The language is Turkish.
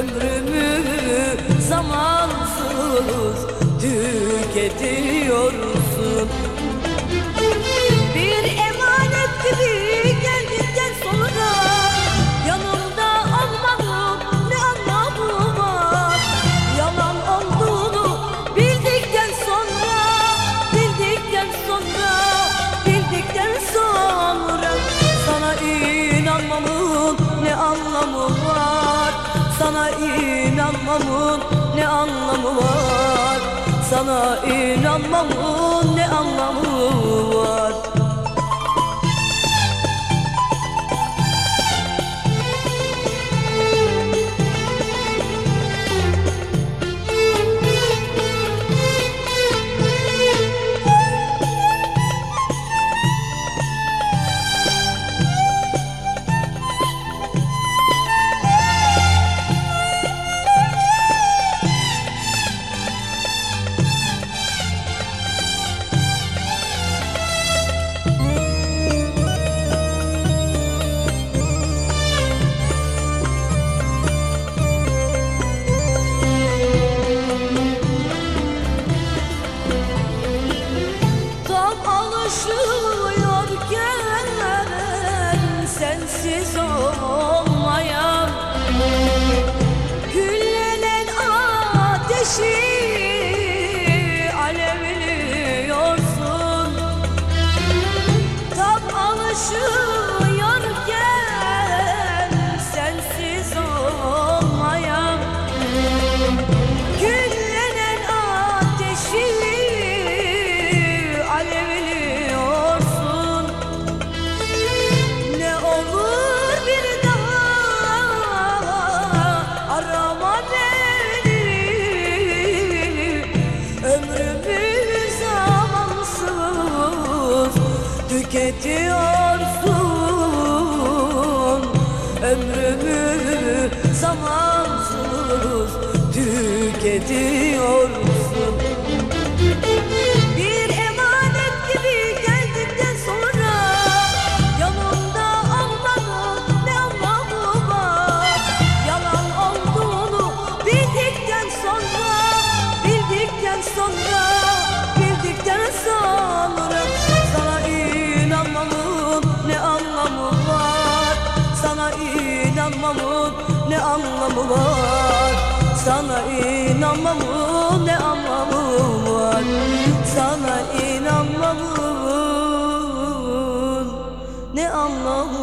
ömrümü zamansız tüketiyorsun inanmamın ne anlamı var? Sana inanmamın ne anlamı var? is all tüketiyorsun Ömrümü zamansız tüketiyorsun. anlamı var. Sana inanmamın ne anlamı var? Sana inanmamın ne anlamı